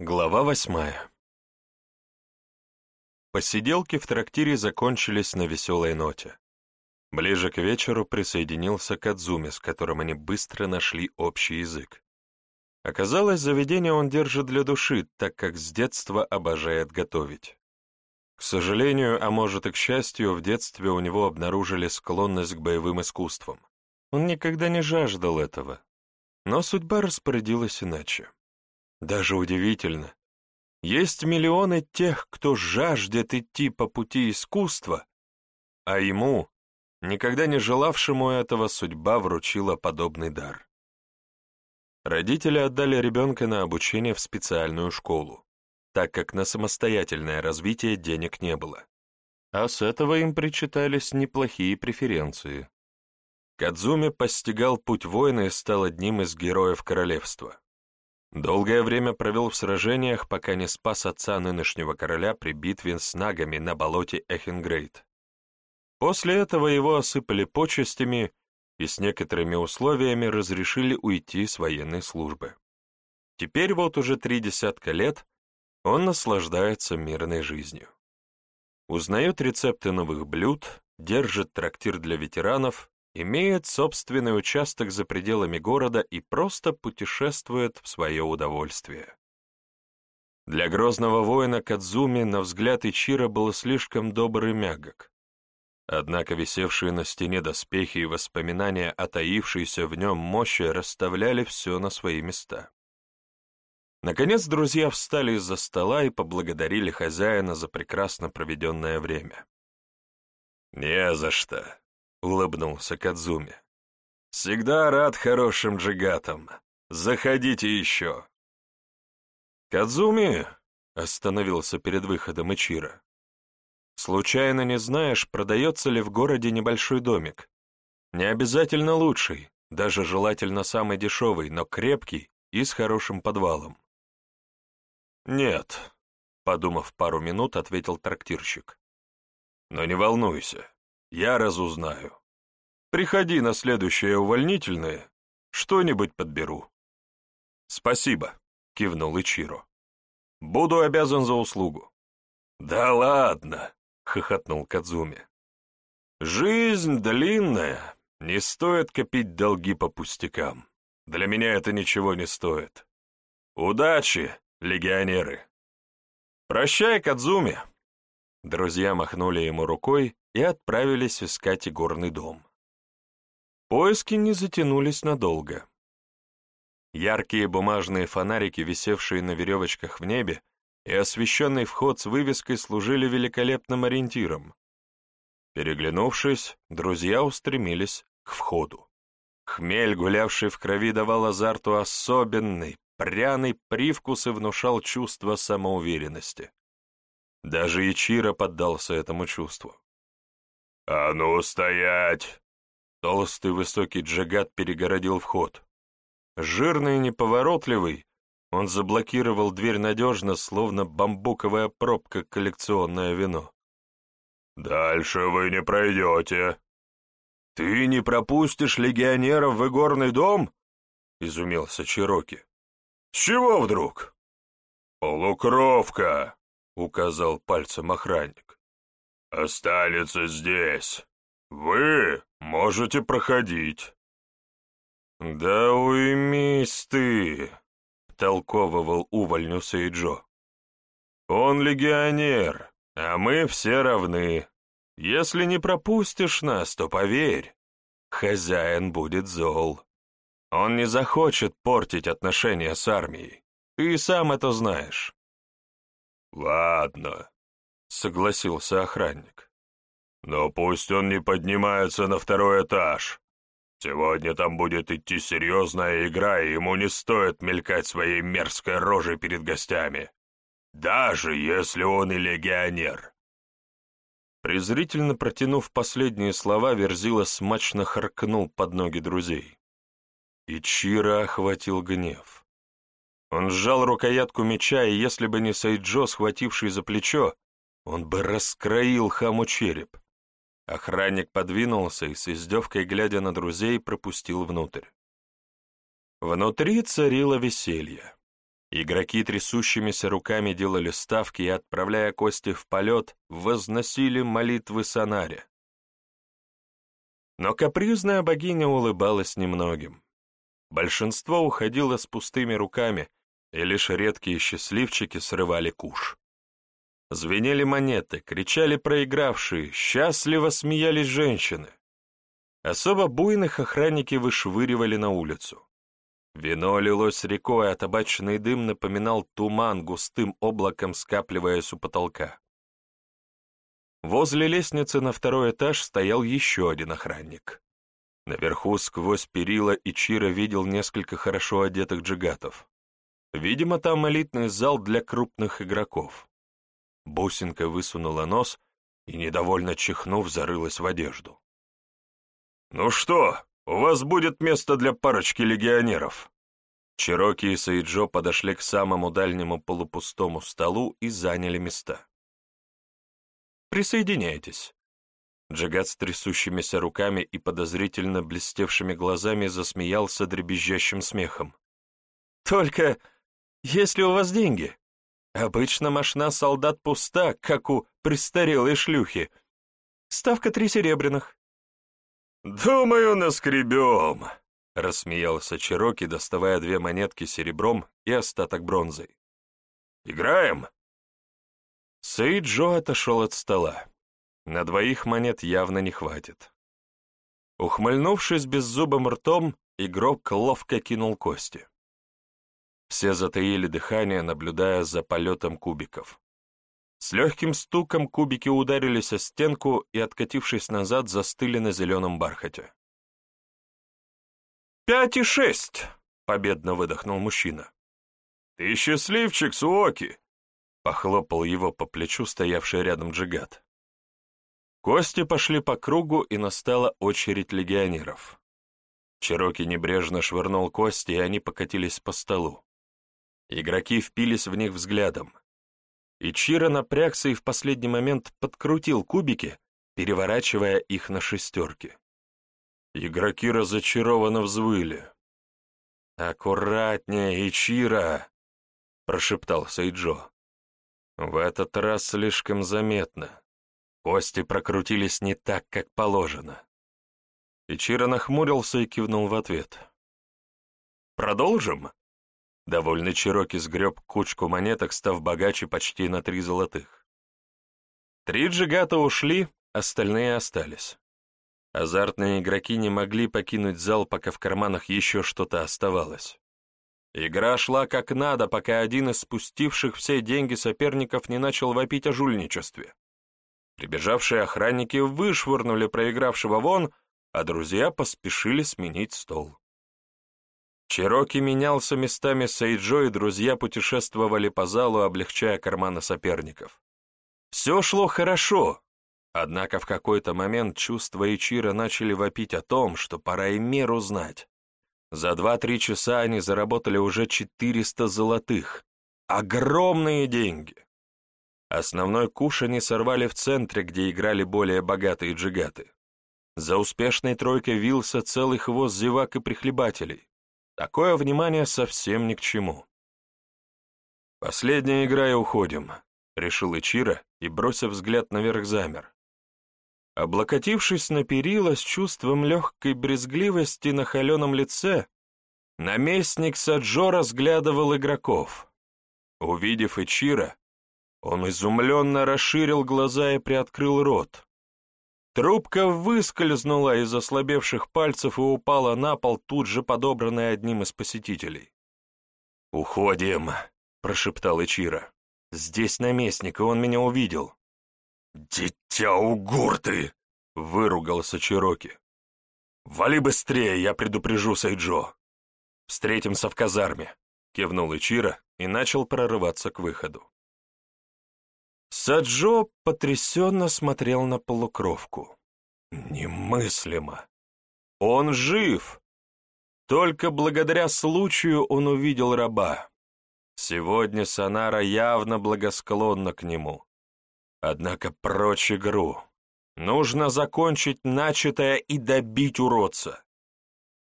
Глава восьмая Посиделки в трактире закончились на веселой ноте. Ближе к вечеру присоединился Кадзуми, с которым они быстро нашли общий язык. Оказалось, заведение он держит для души, так как с детства обожает готовить. К сожалению, а может и к счастью, в детстве у него обнаружили склонность к боевым искусствам. Он никогда не жаждал этого. Но судьба распорядилась иначе. Даже удивительно. Есть миллионы тех, кто жаждет идти по пути искусства, а ему, никогда не желавшему этого, судьба вручила подобный дар. Родители отдали ребенка на обучение в специальную школу, так как на самостоятельное развитие денег не было. А с этого им причитались неплохие преференции. Кадзуми постигал путь воина и стал одним из героев королевства. Долгое время провел в сражениях, пока не спас отца нынешнего короля при битве с нагами на болоте Эхенгрейд. После этого его осыпали почестями и с некоторыми условиями разрешили уйти с военной службы. Теперь вот уже три десятка лет он наслаждается мирной жизнью. Узнает рецепты новых блюд, держит трактир для ветеранов имеет собственный участок за пределами города и просто путешествует в свое удовольствие. Для грозного воина Кадзуми на взгляд Ичира было слишком добр и мягок. Однако висевшие на стене доспехи и воспоминания о таившейся в нем мощи расставляли все на свои места. Наконец друзья встали из-за стола и поблагодарили хозяина за прекрасно проведенное время. «Не за что», — улыбнулся Кадзуми. «Всегда рад хорошим джигатам. Заходите еще». «Кадзуми!» — остановился перед выходом Ичира. «Случайно не знаешь, продается ли в городе небольшой домик? Не обязательно лучший, даже желательно самый дешевый, но крепкий и с хорошим подвалом». «Нет», — подумав пару минут, ответил трактирщик. «Но не волнуйся, я разузнаю. Приходи на следующее увольнительное, что-нибудь подберу. Спасибо, кивнул Ичиро. Буду обязан за услугу. Да ладно, хохотнул Кадзуми. Жизнь длинная, не стоит копить долги по пустякам. Для меня это ничего не стоит. Удачи, легионеры. Прощай, Кадзуми. Друзья махнули ему рукой и отправились искать игорный дом. Поиски не затянулись надолго. Яркие бумажные фонарики, висевшие на веревочках в небе, и освещенный вход с вывеской служили великолепным ориентиром. Переглянувшись, друзья устремились к входу. Хмель, гулявший в крови, давал азарту особенный, пряный привкус и внушал чувство самоуверенности. Даже Ичиро поддался этому чувству. «А ну, стоять!» Толстый высокий джагат перегородил вход. Жирный и неповоротливый, он заблокировал дверь надежно, словно бамбуковая пробка коллекционное вино. «Дальше вы не пройдете». «Ты не пропустишь легионеров в игорный дом?» — изумился Чироки. «С чего вдруг?» «Полукровка», — указал пальцем охранник останется здесь. Вы можете проходить». «Да уймись ты», — толковывал увольню Сейджо. «Он легионер, а мы все равны. Если не пропустишь нас, то поверь, хозяин будет зол. Он не захочет портить отношения с армией. Ты сам это знаешь». «Ладно», — согласился охранник. «Но пусть он не поднимается на второй этаж. Сегодня там будет идти серьезная игра, и ему не стоит мелькать своей мерзкой рожей перед гостями, даже если он и легионер». Презрительно протянув последние слова, Верзила смачно харкнул под ноги друзей. И Чира охватил гнев. Он сжал рукоятку меча, и если бы не Сайджо, схвативший за плечо, он бы раскроил хаму череп. Охранник подвинулся и с издевкой, глядя на друзей, пропустил внутрь. Внутри царило веселье. Игроки трясущимися руками делали ставки и, отправляя кости в полет, возносили молитвы Санаре. Но капризная богиня улыбалась немногим. Большинство уходило с пустыми руками, и лишь редкие счастливчики срывали куш. Звенели монеты, кричали проигравшие, счастливо смеялись женщины. Особо буйных охранники вышвыривали на улицу. Вино лилось рекой, а табачный дым напоминал туман, густым облаком скапливаясь у потолка. Возле лестницы на второй этаж стоял еще один охранник. Наверху, сквозь перила, Ичиро видел несколько хорошо одетых джигатов. Видимо, там элитный зал для крупных игроков. Бусинка высунула нос и, недовольно чихнув, зарылась в одежду. «Ну что, у вас будет место для парочки легионеров?» Чироки и Саиджо подошли к самому дальнему полупустому столу и заняли места. Присоединяйтесь». Джигат с трясущимися руками и подозрительно блестевшими глазами засмеялся дребезжащим смехом. «Только если у вас деньги. Обычно машина солдат пуста, как у престарелой шлюхи. Ставка три серебряных». «Думаю, наскребем», — рассмеялся Чироки, доставая две монетки серебром и остаток бронзой. «Играем?» Сейджо отошел от стола. На двоих монет явно не хватит. Ухмыльнувшись беззубым ртом, игрок ловко кинул кости. Все затаили дыхание, наблюдая за полетом кубиков. С легким стуком кубики ударились о стенку и, откатившись назад, застыли на зеленом бархате. «Пять и шесть!» — победно выдохнул мужчина. «Ты счастливчик, Суоки!» Похлопал его по плечу стоявший рядом Джигат. Кости пошли по кругу, и настала очередь легионеров. Чироки небрежно швырнул кости, и они покатились по столу. Игроки впились в них взглядом. И Чиро напрягся и в последний момент подкрутил кубики, переворачивая их на шестерки. Игроки разочарованно взвыли. «Аккуратнее, Ичиро!» — прошептал Сейджо. В этот раз слишком заметно. Кости прокрутились не так, как положено. Ичиро нахмурился и кивнул в ответ. «Продолжим?» Довольный Чироки сгреб кучку монеток, став богаче почти на три золотых. Три джигата ушли, остальные остались. Азартные игроки не могли покинуть зал, пока в карманах еще что-то оставалось. Игра шла как надо, пока один из спустивших все деньги соперников не начал вопить о жульничестве. Прибежавшие охранники вышвырнули проигравшего вон, а друзья поспешили сменить стол. Чироки менялся местами с Эйджо, и друзья путешествовали по залу, облегчая карманы соперников. Все шло хорошо, однако в какой-то момент чувства Ичира начали вопить о том, что пора и меру знать. За два-три часа они заработали уже 400 золотых. Огромные деньги! Основной куш они сорвали в центре, где играли более богатые джигаты. За успешной тройкой вился целый хвост зевак и прихлебателей. Такое внимание совсем ни к чему. «Последняя игра и уходим», — решил Ичира и, бросив взгляд наверх, замер. Облокотившись на перила с чувством легкой брезгливости на холеном лице, наместник Саджо разглядывал игроков. Увидев Ичира, он изумленно расширил глаза и приоткрыл рот. Трубка выскользнула из ослабевших пальцев и упала на пол, тут же подобранная одним из посетителей. «Уходим», — прошептал Ичира. «Здесь наместник, и он меня увидел». «Дитя угурты!» — выругался Чироки. «Вали быстрее, я предупрежу Сайджо. Встретимся в казарме», — кивнул Ичира и начал прорываться к выходу. Саджо потрясенно смотрел на полукровку. Немыслимо. Он жив. Только благодаря случаю он увидел раба. Сегодня Санара явно благосклонна к нему. Однако прочь игру. Нужно закончить начатое и добить уродца.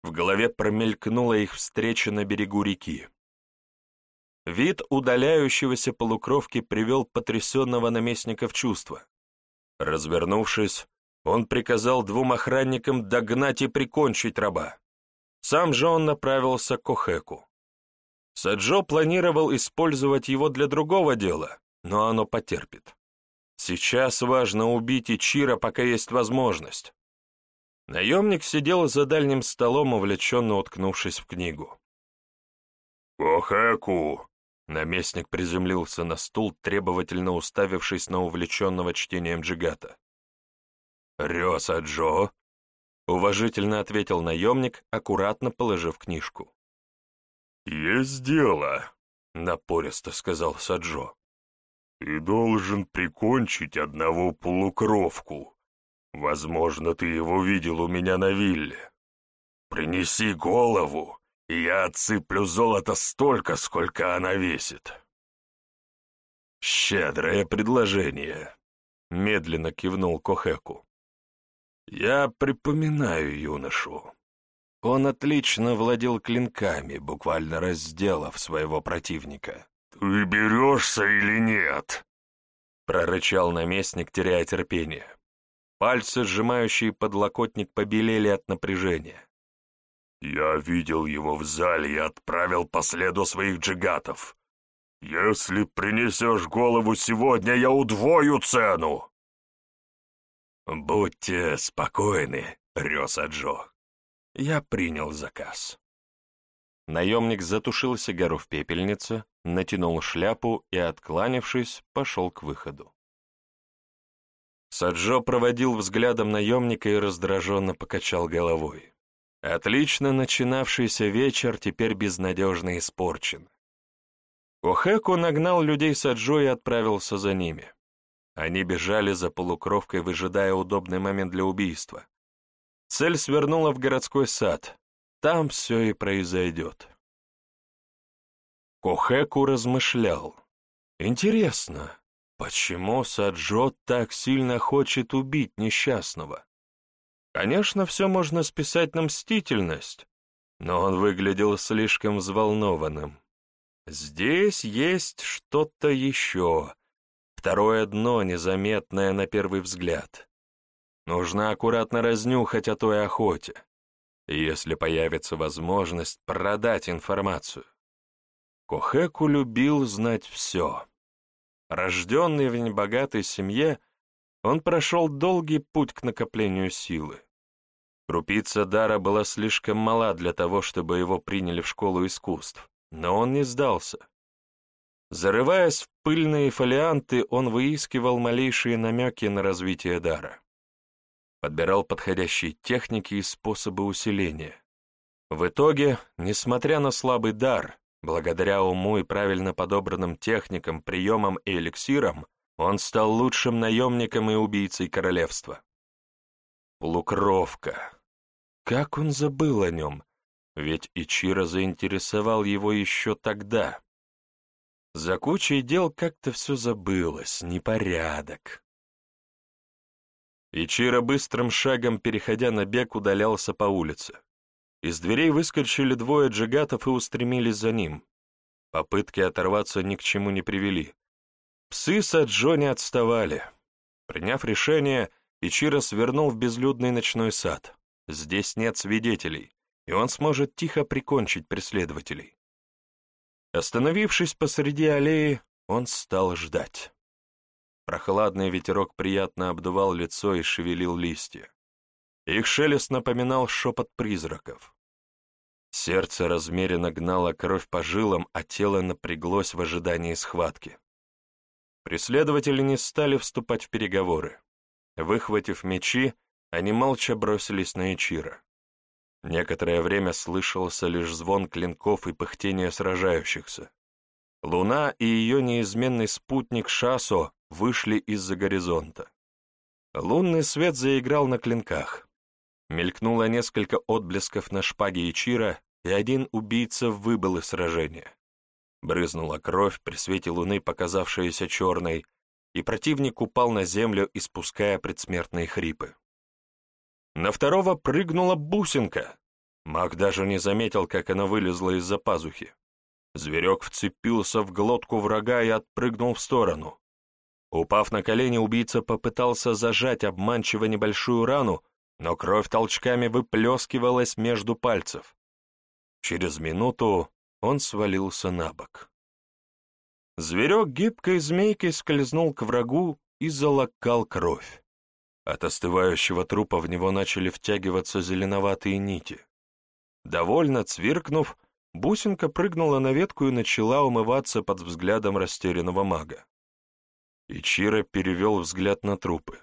В голове промелькнула их встреча на берегу реки. Вид удаляющегося полукровки привел потрясенного наместника в чувство. Развернувшись, он приказал двум охранникам догнать и прикончить раба. Сам же он направился к Охеку. Саджо планировал использовать его для другого дела, но оно потерпит. Сейчас важно убить Ичира, пока есть возможность. Наемник сидел за дальним столом, увлеченно уткнувшись в книгу. «Охеку!» Наместник приземлился на стул, требовательно уставившись на увлеченного чтением Джигата. «Рёса Джо!» — уважительно ответил наемник, аккуратно положив книжку. «Есть дело», — напористо сказал Саджо. «Ты должен прикончить одного полукровку. Возможно, ты его видел у меня на вилле. Принеси голову, я отсыплю золото столько, сколько она весит». «Щедрое предложение», — медленно кивнул Кохеку. «Я припоминаю юношу. Он отлично владел клинками, буквально разделав своего противника. «Ты берешься или нет?» — прорычал наместник, теряя терпение. Пальцы, сжимающие подлокотник, побелели от напряжения. «Я видел его в зале и отправил по следу своих джигатов. Если принесешь голову сегодня, я удвою цену!» «Будьте спокойны, Рёса Джо», я принял заказ. Наемник затушил сигару в пепельнице, натянул шляпу и, откланившись, пошел к выходу. Саджо проводил взглядом наемника и раздраженно покачал головой. Отлично начинавшийся вечер теперь безнадежно испорчен. Охеку нагнал людей Саджо и отправился за ними. Они бежали за полукровкой, выжидая удобный момент для убийства. Цель свернула в городской сад. Там все и произойдет. Кохеку размышлял. Интересно, почему Саджо так сильно хочет убить несчастного? Конечно, все можно списать на мстительность, но он выглядел слишком взволнованным. Здесь есть что-то еще, второе дно, незаметное на первый взгляд. Нужно аккуратно разнюхать о той охоте, если появится возможность продать информацию. Кохеку любил знать все. Рожденный в небогатой семье, он прошел долгий путь к накоплению силы. Крупица дара была слишком мала для того, чтобы его приняли в школу искусств, но он не сдался. Зарываясь в пыльные фолианты, он выискивал малейшие намеки на развитие дара подбирал подходящие техники и способы усиления. В итоге, несмотря на слабый дар, благодаря уму и правильно подобранным техникам, приемам и эликсирам, он стал лучшим наемником и убийцей королевства. Полукровка. Как он забыл о нем? Ведь Ичиро заинтересовал его еще тогда. За кучей дел как-то все забылось, непорядок. Ичиро быстрым шагом, переходя на бег, удалялся по улице. Из дверей выскочили двое джигатов и устремились за ним. Попытки оторваться ни к чему не привели. Псы Саджо не отставали. Приняв решение, Ичиро свернул в безлюдный ночной сад. Здесь нет свидетелей, и он сможет тихо прикончить преследователей. Остановившись посреди аллеи, он стал ждать. Прохладный ветерок приятно обдувал лицо и шевелил листья. Их шелест напоминал шепот призраков. Сердце размеренно гнало кровь по жилам, а тело напряглось в ожидании схватки. Преследователи не стали вступать в переговоры. Выхватив мечи, они молча бросились на Ичира. Некоторое время слышался лишь звон клинков и пыхтение сражающихся. Луна и ее неизменный спутник Шасо вышли из-за горизонта. Лунный свет заиграл на клинках. Мелькнуло несколько отблесков на шпаге Ичира, и один убийца выбыл из сражения. Брызнула кровь при свете луны, показавшаяся черной, и противник упал на землю, испуская предсмертные хрипы. На второго прыгнула бусинка. Маг даже не заметил, как она вылезла из-за пазухи. Зверек вцепился в глотку врага и отпрыгнул в сторону. Упав на колени, убийца попытался зажать обманчиво небольшую рану, но кровь толчками выплескивалась между пальцев. Через минуту он свалился на бок. Зверек гибкой змейкой скользнул к врагу и залокал кровь. От остывающего трупа в него начали втягиваться зеленоватые нити. Довольно цвиркнув, бусинка прыгнула на ветку и начала умываться под взглядом растерянного мага. Ичиро перевел взгляд на трупы.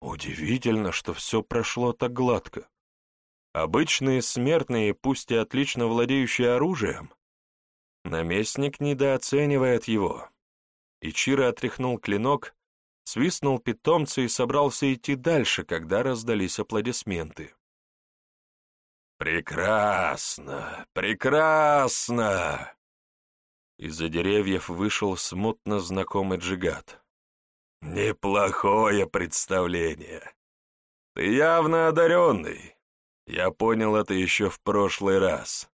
Удивительно, что все прошло так гладко. Обычные смертные, пусть и отлично владеющие оружием, наместник недооценивает его. Ичиро отряхнул клинок, свистнул питомца и собрался идти дальше, когда раздались аплодисменты. «Прекрасно! Прекрасно!» Из-за деревьев вышел смутно знакомый джигат. «Неплохое представление. Ты явно одаренный. Я понял это еще в прошлый раз.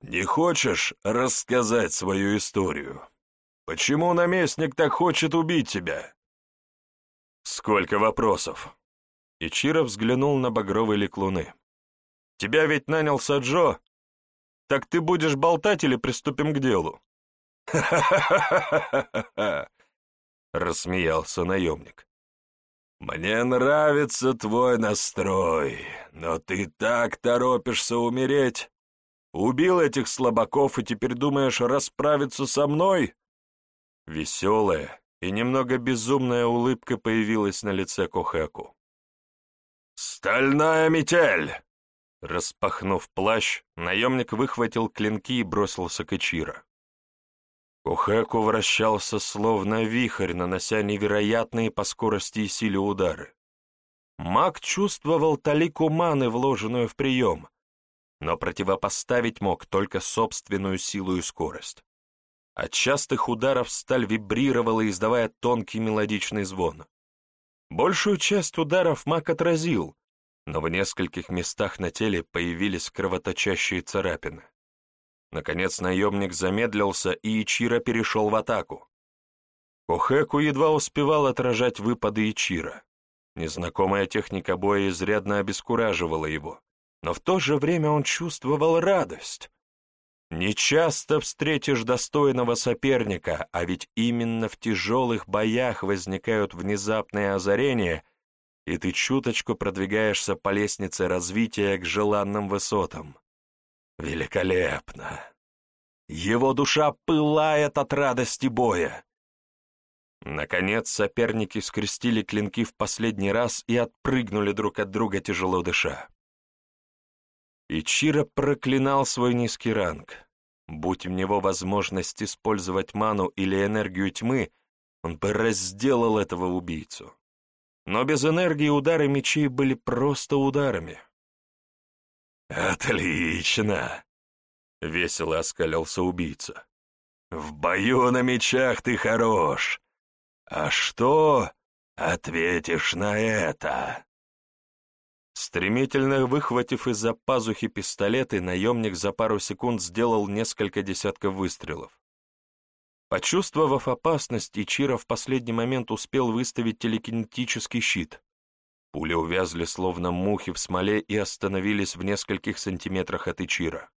Не хочешь рассказать свою историю? Почему наместник так хочет убить тебя?» «Сколько вопросов?» Ичиро взглянул на багровый лик луны. «Тебя ведь нанял Саджо. Так ты будешь болтать или приступим к делу?» «Ха-ха-ха-ха-ха!» — рассмеялся наемник. «Мне нравится твой настрой, но ты так торопишься умереть. Убил этих слабаков и теперь думаешь расправиться со мной?» Веселая и немного безумная улыбка появилась на лице Кохеку. «Стальная метель!» Распахнув плащ, наемник выхватил клинки и бросился к Ичиро. Кухеку вращался словно вихрь, нанося невероятные по скорости и силе удары. Маг чувствовал талику маны, вложенную в прием, но противопоставить мог только собственную силу и скорость. От частых ударов сталь вибрировала, издавая тонкий мелодичный звон. Большую часть ударов маг отразил, но в нескольких местах на теле появились кровоточащие царапины. Наконец наемник замедлился, и Ичиро перешел в атаку. Кохеку едва успевал отражать выпады Ичиро. Незнакомая техника боя изрядно обескураживала его, но в то же время он чувствовал радость. Нечасто встретишь достойного соперника, а ведь именно в тяжелых боях возникают внезапные озарения, и ты чуточку продвигаешься по лестнице развития к желанным высотам. Великолепно! Его душа пылает от радости боя. Наконец соперники скрестили клинки в последний раз и отпрыгнули друг от друга, тяжело дыша. Ичиро проклинал свой низкий ранг. Будь у него возможность использовать ману или энергию тьмы, он бы разделал этого убийцу. Но без энергии удары мечей были просто ударами. «Отлично!» — весело оскалился убийца. «В бою на мечах ты хорош. А что ответишь на это?» Стремительно выхватив из-за пазухи пистолеты, наемник за пару секунд сделал несколько десятков выстрелов. Почувствовав опасность, Ичиро в последний момент успел выставить телекинетический щит. Пули увязли, словно мухи в смоле, и остановились в нескольких сантиметрах от Ичира.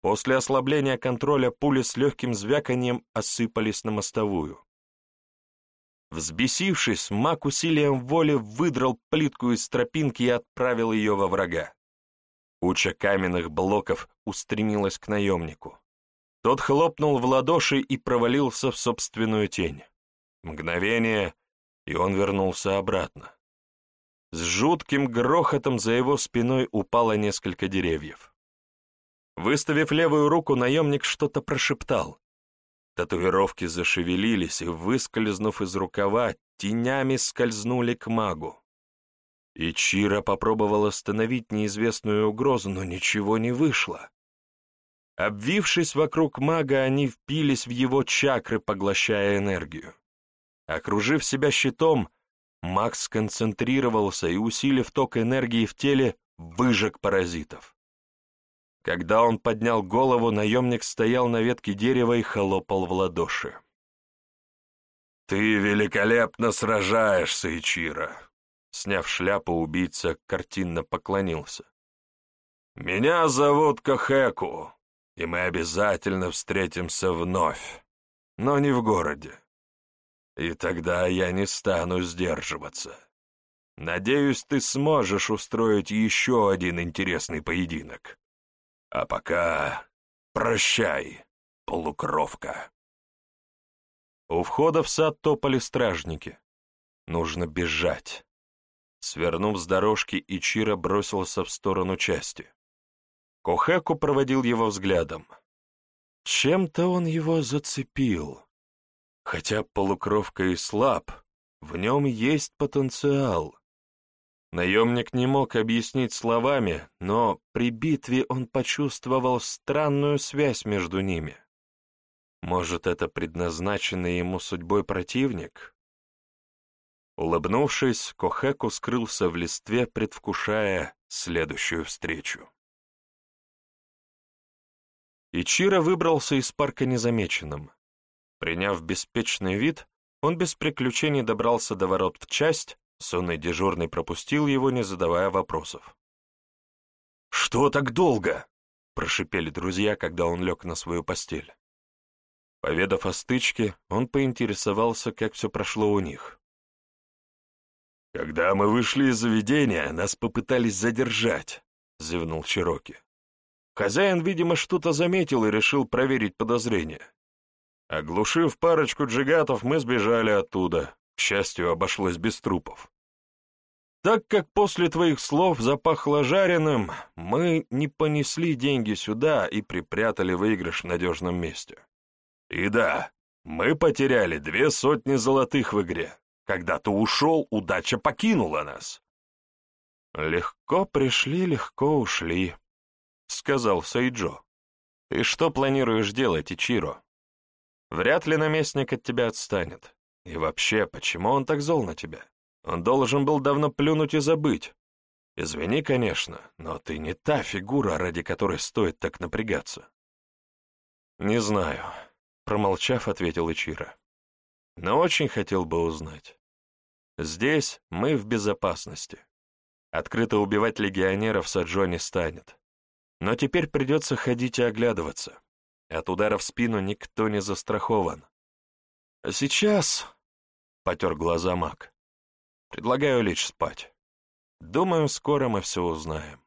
После ослабления контроля пули с легким звяканием осыпались на мостовую. Взбесившись, маг усилием воли выдрал плитку из тропинки и отправил ее во врага. Куча каменных блоков устремилась к наемнику. Тот хлопнул в ладоши и провалился в собственную тень. Мгновение, и он вернулся обратно. С жутким грохотом за его спиной упало несколько деревьев. Выставив левую руку, наемник что-то прошептал. Татуировки зашевелились и, выскользнув из рукава, тенями скользнули к магу. Ичиро попробовал остановить неизвестную угрозу, но ничего не вышло. Обвившись вокруг мага, они впились в его чакры, поглощая энергию. Окружив себя щитом, Макс сконцентрировался и, усилив ток энергии в теле, выжег паразитов. Когда он поднял голову, наемник стоял на ветке дерева и хлопал в ладоши. «Ты великолепно сражаешься, Ичиро!» Сняв шляпу, убийца картинно поклонился. «Меня зовут Кахеку, и мы обязательно встретимся вновь, но не в городе. И тогда я не стану сдерживаться. Надеюсь, ты сможешь устроить еще один интересный поединок. А пока прощай, полукровка». У входа в сад топали стражники. Нужно бежать. Свернув с дорожки, Ичиро бросился в сторону части. Кохеку проводил его взглядом. Чем-то он его зацепил. Хотя полукровка и слаб, в нем есть потенциал. Наемник не мог объяснить словами, но при битве он почувствовал странную связь между ними. Может, это предназначенный ему судьбой противник? Улыбнувшись, Кохеку скрылся в листве, предвкушая следующую встречу. Ичиро выбрался из парка незамеченным. Приняв беспечный вид, он без приключений добрался до ворот в часть, сонный дежурный пропустил его, не задавая вопросов. «Что так долго?» — прошипели друзья, когда он лег на свою постель. Поведав о стычке, он поинтересовался, как все прошло у них. «Когда мы вышли из заведения, нас попытались задержать», — зевнул Чироки. Хозяин, видимо, что-то заметил и решил проверить подозрения. Оглушив парочку джигатов, мы сбежали оттуда. К счастью, обошлось без трупов. Так как после твоих слов запахло жареным, мы не понесли деньги сюда и припрятали выигрыш в надежном месте. И да, мы потеряли две сотни золотых в игре. Когда ты ушел, удача покинула нас. Легко пришли, легко ушли, — сказал Сайджо. И что планируешь делать, Ичиро? Вряд ли наместник от тебя отстанет. И вообще, почему он так зол на тебя? Он должен был давно плюнуть и забыть. Извини, конечно, но ты не та фигура, ради которой стоит так напрягаться. Не знаю. Промолчав, ответил Ичиро. Но очень хотел бы узнать. Здесь мы в безопасности. Открыто убивать легионеров Саджо не станет. Но теперь придется ходить и оглядываться. От удара в спину никто не застрахован. А сейчас, — потер глаза маг, — предлагаю лечь спать. Думаю, скоро мы все узнаем.